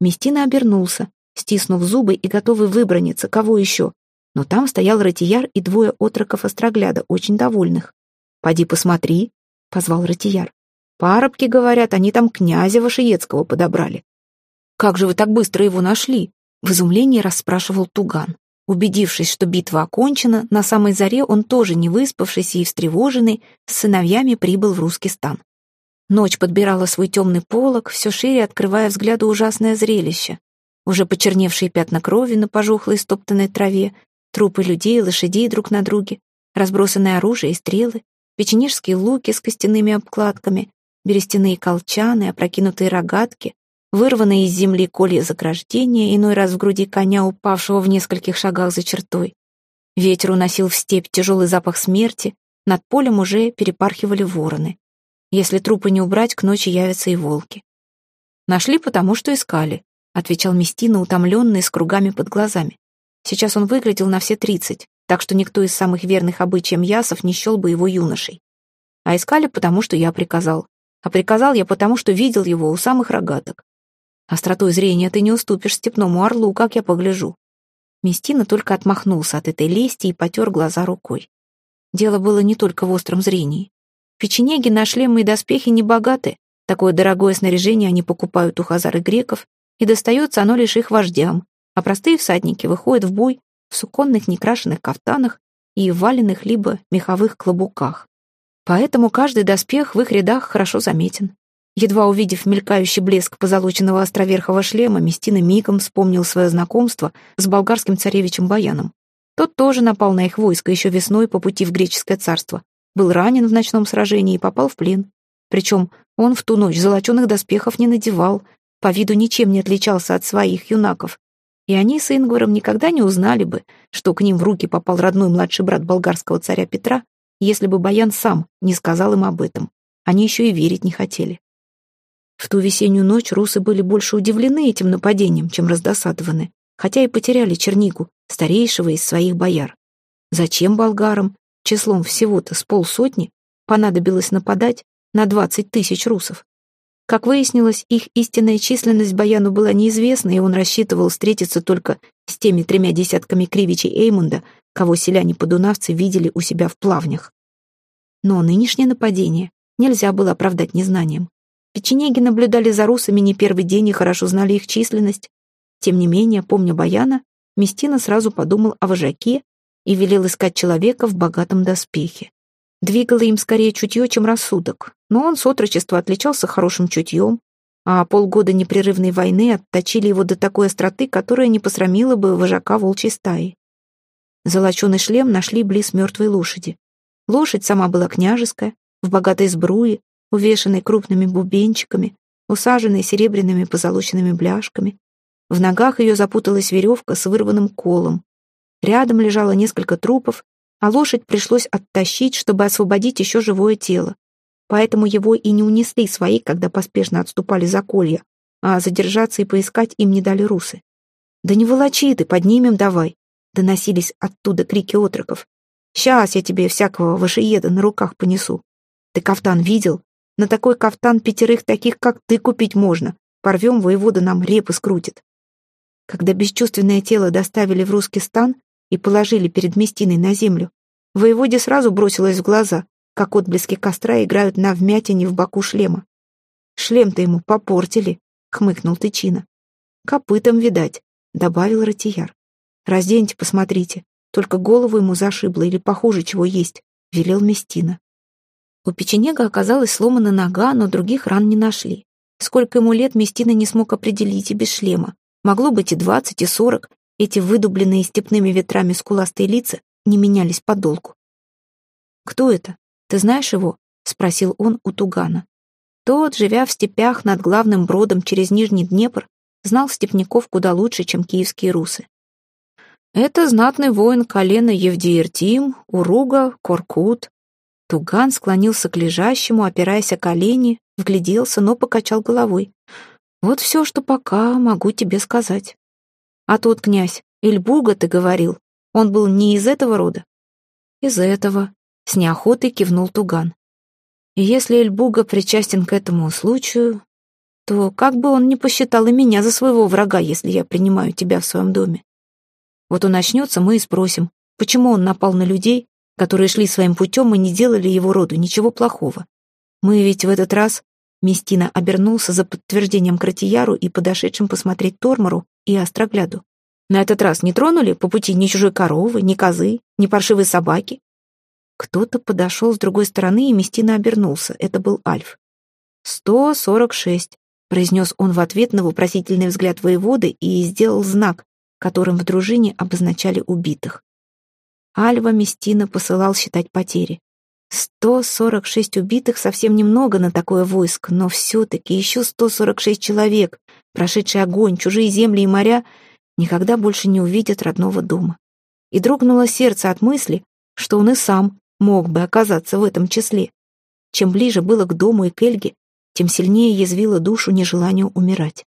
Местина обернулся, стиснув зубы и готовый выброниться, кого еще, но там стоял Ратияр и двое отроков Острогляда, очень довольных. «Поди посмотри», — позвал Ратияр. «Парубки, говорят, они там князя Вашиецкого подобрали». «Как же вы так быстро его нашли?» — в изумлении расспрашивал Туган. Убедившись, что битва окончена, на самой заре он тоже не выспавшийся и встревоженный, с сыновьями прибыл в русский стан. Ночь подбирала свой темный полог, все шире открывая взгляду ужасное зрелище. Уже почерневшие пятна крови на пожухлой стоптанной траве, Трупы людей и лошадей друг на друге, разбросанное оружие и стрелы, печенежские луки с костяными обкладками, берестяные колчаны, опрокинутые рогатки, вырванные из земли колья заграждения, иной раз в груди коня, упавшего в нескольких шагах за чертой. Ветер уносил в степь тяжелый запах смерти, над полем уже перепархивали вороны. Если трупы не убрать, к ночи явятся и волки. «Нашли, потому что искали», — отвечал Местина, утомленный, с кругами под глазами. Сейчас он выглядел на все тридцать, так что никто из самых верных обычаям ясов не счел бы его юношей. А искали, потому что я приказал. А приказал я потому, что видел его у самых рогаток. Остротой зрения ты не уступишь степному орлу, как я погляжу. Местина только отмахнулся от этой лести и потер глаза рукой. Дело было не только в остром зрении. Печенеги на шлемы и доспехи не богаты. Такое дорогое снаряжение они покупают у хазар и греков, и достается оно лишь их вождям, а простые всадники выходят в бой в суконных некрашенных кафтанах и валенных либо меховых клобуках. Поэтому каждый доспех в их рядах хорошо заметен. Едва увидев мелькающий блеск позолоченного островерхого шлема, Местина мигом вспомнил свое знакомство с болгарским царевичем Баяном. Тот тоже напал на их войско еще весной по пути в греческое царство, был ранен в ночном сражении и попал в плен. Причем он в ту ночь золоченых доспехов не надевал, по виду ничем не отличался от своих юнаков, и они с Ингваром никогда не узнали бы, что к ним в руки попал родной младший брат болгарского царя Петра, если бы Баян сам не сказал им об этом. Они еще и верить не хотели. В ту весеннюю ночь русы были больше удивлены этим нападением, чем раздосадованы, хотя и потеряли Чернигу, старейшего из своих бояр. Зачем болгарам, числом всего-то с полсотни, понадобилось нападать на двадцать тысяч русов? Как выяснилось, их истинная численность Баяну была неизвестна, и он рассчитывал встретиться только с теми тремя десятками кривичей Эймунда, кого селяне-подунавцы видели у себя в плавнях. Но нынешнее нападение нельзя было оправдать незнанием. Печенеги наблюдали за русами не первый день и хорошо знали их численность. Тем не менее, помня Баяна, Местина сразу подумал о вожаке и велел искать человека в богатом доспехе. Двигало им скорее чутье, чем рассудок, но он с отрочества отличался хорошим чутьем, а полгода непрерывной войны отточили его до такой остроты, которая не посрамила бы вожака волчьей стаи. Золоченый шлем нашли близ мертвой лошади. Лошадь сама была княжеская, в богатой сбруе, увешанной крупными бубенчиками, усаженной серебряными позолоченными бляшками. В ногах ее запуталась веревка с вырванным колом. Рядом лежало несколько трупов, а лошадь пришлось оттащить, чтобы освободить еще живое тело. Поэтому его и не унесли свои, когда поспешно отступали за колья, а задержаться и поискать им не дали русы. «Да не волочи ты, поднимем давай!» — доносились оттуда крики отроков. «Сейчас я тебе всякого вашееда на руках понесу. Ты кафтан видел? На такой кафтан пятерых таких, как ты, купить можно. Порвем, воевода нам репы скрутит». Когда бесчувственное тело доставили в русский стан и положили перед Местиной на землю, воеводе сразу бросилось в глаза, как отблески костра играют на вмятине в боку шлема. «Шлем-то ему попортили», — хмыкнул Тычина. «Копытом, видать», — добавил Ратияр. «Разденьте, посмотрите. Только голову ему зашибло или похуже чего есть», — велел Местина. У печенега оказалась сломана нога, но других ран не нашли. Сколько ему лет, Местина не смог определить и без шлема. Могло быть и двадцать, и сорок. Эти выдубленные степными ветрами скуластые лица не менялись подолгу. «Кто это?» Ты знаешь его?» — спросил он у Тугана. Тот, живя в степях над главным бродом через Нижний Днепр, знал степняков куда лучше, чем киевские русы. Это знатный воин колена Евдиертим, Уруга, Коркут. Туган склонился к лежащему, опираясь о колени, вгляделся, но покачал головой. Вот все, что пока могу тебе сказать. А тот князь, Ильбуга, ты говорил, он был не из этого рода? Из этого, с неохотой кивнул Туган. И если Эльбуга причастен к этому случаю, то как бы он не посчитал и меня за своего врага, если я принимаю тебя в своем доме. Вот он начнется, мы и спросим, почему он напал на людей, которые шли своим путем и не делали его роду ничего плохого. Мы ведь в этот раз... Местина обернулся за подтверждением Кратияру и подошедшим посмотреть Тормору и Острогляду. На этот раз не тронули по пути ни чужой коровы, ни козы, ни паршивой собаки, кто-то подошел с другой стороны, и Местина обернулся. Это был Альф. «Сто сорок шесть», — произнес он в ответ на вопросительный взгляд воеводы и сделал знак, которым в дружине обозначали убитых. Альва Местина посылал считать потери. Сто сорок шесть убитых совсем немного на такое войско, но все-таки еще сто сорок шесть человек, прошедший огонь, чужие земли и моря, никогда больше не увидят родного дома. И дрогнуло сердце от мысли, что он и сам мог бы оказаться в этом числе. Чем ближе было к дому и к Эльге, тем сильнее язвило душу нежелание умирать.